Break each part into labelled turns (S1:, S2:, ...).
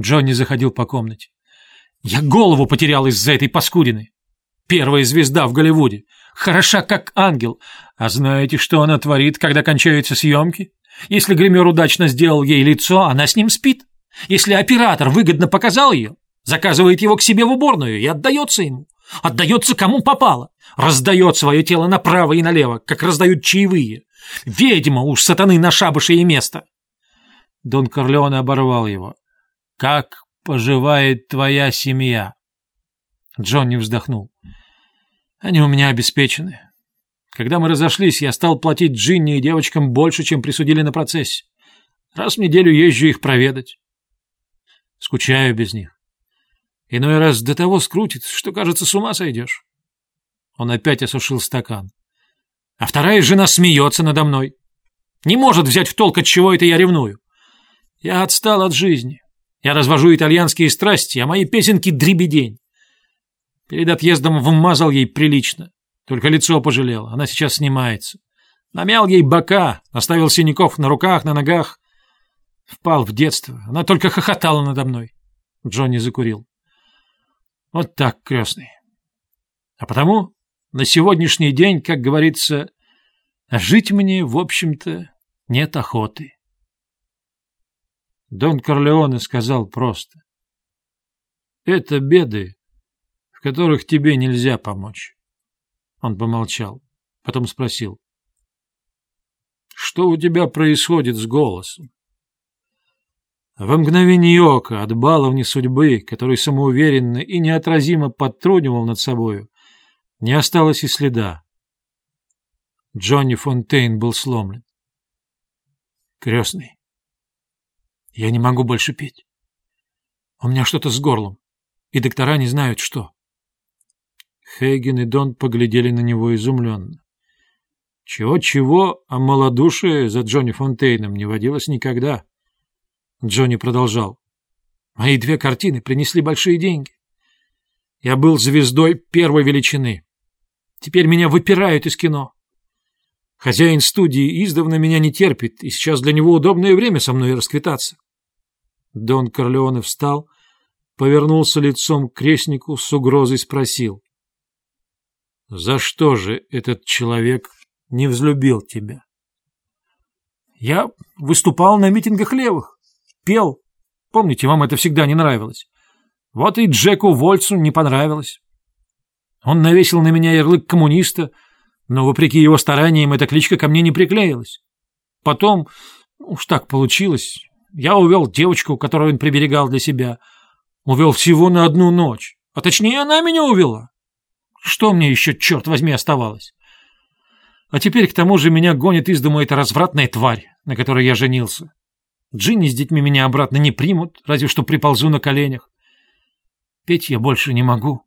S1: Джонни заходил по комнате. «Я голову потерял из-за этой паскудины. Первая звезда в Голливуде. Хороша, как ангел. А знаете, что она творит, когда кончаются съемки? Если гример удачно сделал ей лицо, она с ним спит. Если оператор выгодно показал ее, заказывает его к себе в уборную и отдается ему. Отдается кому попало. Раздает свое тело направо и налево, как раздают чаевые. Ведьма уж сатаны на шабаше и место. Дон Корлеоне оборвал его. «Как поживает твоя семья?» Джонни вздохнул. «Они у меня обеспечены. Когда мы разошлись, я стал платить Джинни и девочкам больше, чем присудили на процессе. Раз в неделю езжу их проведать. Скучаю без них. Иной раз до того скрутит, что, кажется, с ума сойдешь. Он опять осушил стакан. А вторая жена смеется надо мной. Не может взять в толк, от чего это я ревную. Я отстал от жизни. Я развожу итальянские страсти, а мои песенки — дребедень. Перед отъездом вмазал ей прилично. Только лицо пожалел, она сейчас снимается. Намял ей бока, оставил синяков на руках, на ногах. Впал в детство. Она только хохотала надо мной. Джонни закурил. Вот так, крестный. А потому на сегодняшний день, как говорится, жить мне, в общем-то, нет охоты. Дон Корлеоне сказал просто. Это беды, в которых тебе нельзя помочь. Он помолчал, потом спросил. Что у тебя происходит с голосом? В мгновение ока от баловни судьбы, который самоуверенно и неотразимо подтрунивал над собою, не осталось и следа. Джонни Фонтейн был сломлен. Крестный, я не могу больше петь. У меня что-то с горлом, и доктора не знают, что. Хейген и Дон поглядели на него изумленно. Чего-чего, а малодушие за Джонни Фонтейном не водилось никогда. Джонни продолжал. Мои две картины принесли большие деньги. Я был звездой первой величины. Теперь меня выпирают из кино. Хозяин студии издавна меня не терпит, и сейчас для него удобное время со мной расквитаться. Дон Корлеоне встал, повернулся лицом к крестнику, с угрозой спросил. — За что же этот человек не взлюбил тебя? — Я выступал на митингах левых пел. Помните, вам это всегда не нравилось. Вот и Джеку Вольцу не понравилось. Он навесил на меня ярлык коммуниста, но, вопреки его стараниям, эта кличка ко мне не приклеилась. Потом, уж так получилось, я увел девочку, которую он приберегал для себя. Увел всего на одну ночь. А точнее, она меня увела. Что мне еще, черт возьми, оставалось? А теперь, к тому же, меня гонит из дому эта развратная тварь, на которой я женился. Джинни с детьми меня обратно не примут, разве что приползу на коленях. Петь я больше не могу.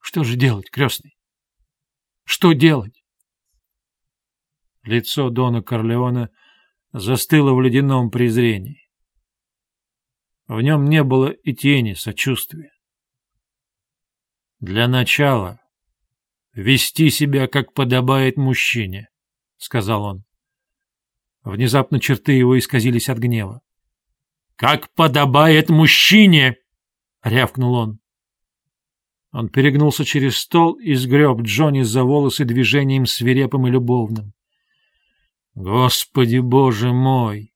S1: Что же делать, крестный? Что делать? Лицо Дона Корлеона застыло в ледяном презрении. В нем не было и тени сочувствия. Для начала вести себя, как подобает мужчине, — сказал он. Внезапно черты его исказились от гнева. «Как подобает мужчине!» — рявкнул он. Он перегнулся через стол и сгреб Джонни за волосы движением свирепым и любовным. «Господи, боже мой!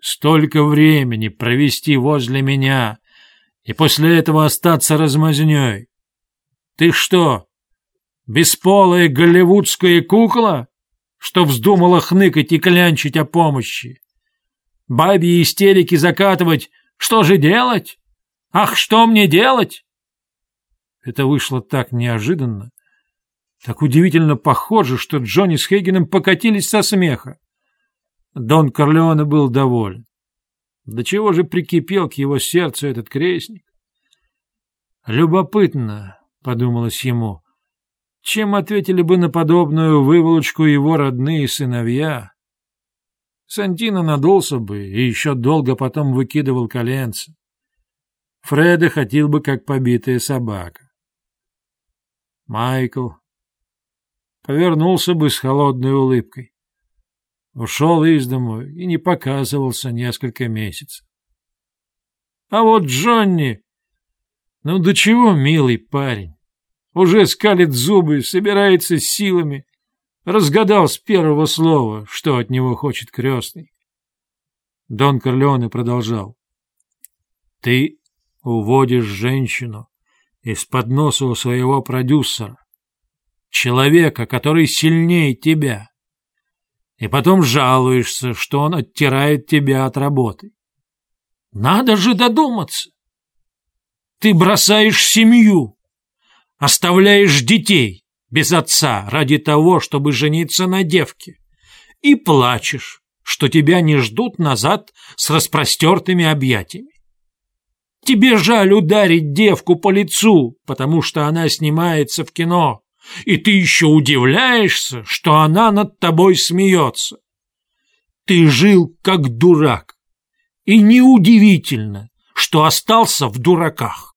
S1: Столько времени провести возле меня и после этого остаться размазнёй! Ты что, бесполая голливудская кукла?» что вздумала хныкать и клянчить о помощи. Бабьи истерики закатывать, что же делать? Ах, что мне делать? Это вышло так неожиданно, так удивительно похоже, что Джонни с Хейгеном покатились со смеха. Дон Корлеоне был доволен. До чего же прикипел к его сердцу этот крестник? Любопытно, — подумалось ему, чем ответили бы на подобную выволочку его родные сыновья? Сантино надулся бы и еще долго потом выкидывал коленца. Фреда хотел бы, как побитая собака. Майкл повернулся бы с холодной улыбкой. Ушел из дому и не показывался несколько месяцев. А вот Джонни... Ну до чего милый парень. Уже скалит зубы, собирается силами. Разгадал с первого слова, что от него хочет крестный. Дон Корлеоне продолжал. Ты уводишь женщину из-под носа у своего продюсера, человека, который сильнее тебя, и потом жалуешься, что он оттирает тебя от работы. Надо же додуматься. Ты бросаешь семью, оставляешь детей без отца ради того, чтобы жениться на девке, и плачешь, что тебя не ждут назад с распростертыми объятиями. Тебе жаль ударить девку по лицу, потому что она снимается в кино, и ты еще удивляешься, что она над тобой смеется. Ты жил как дурак, и неудивительно, что остался в дураках.